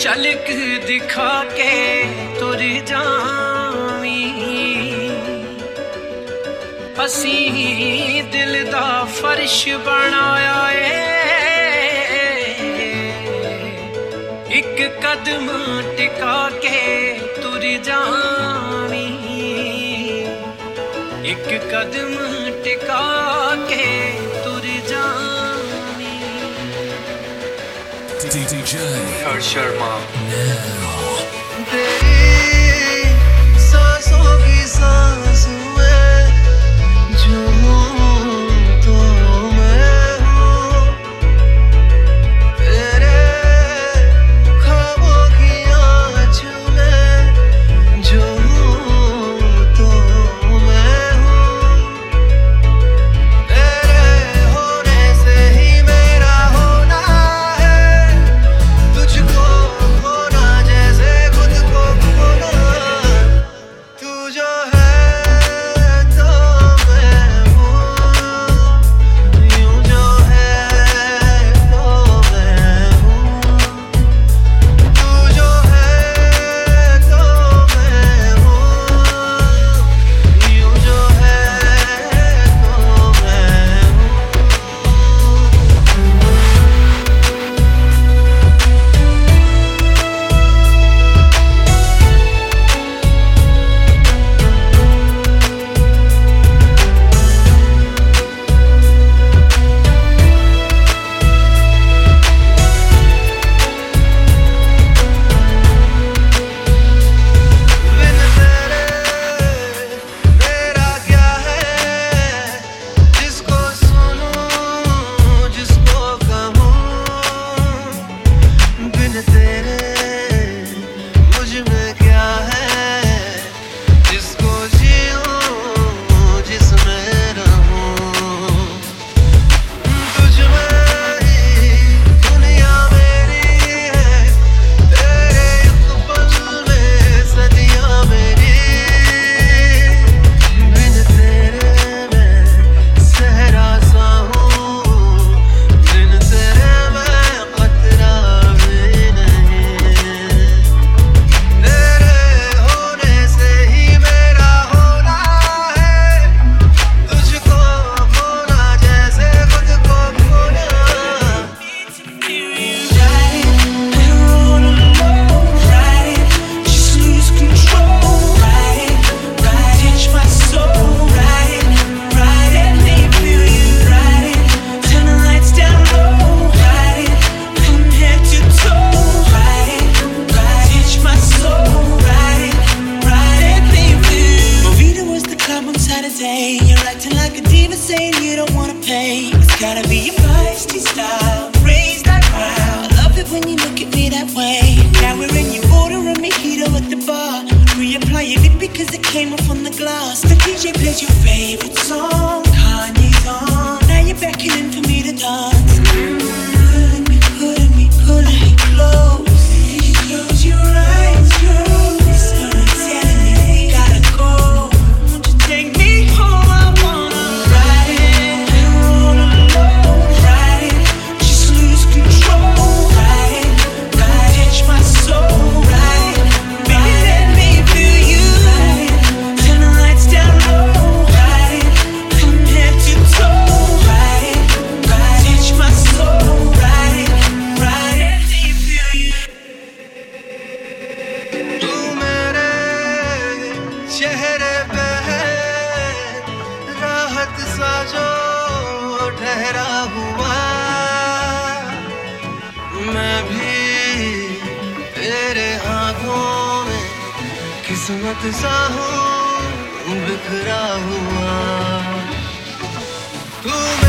ਝਲਕ ਦਿਖਾ ਕੇ ਤੁਰ ਜਾਵੀ। ਅਸੀਂ ਦਿਲ ਦਾ ਫਰਸ਼ ਬਣਾਇਆ ਏ। ਇੱਕ ਕਦਮ ਟਿਕਾ ਕੇ ਤੁਰ ਜਾਵੀ। ਇੱਕ ਕਦਮ ਟਿਕਾ journey. gotta be किस्मत सा हूँ बिखरा हुआ। तू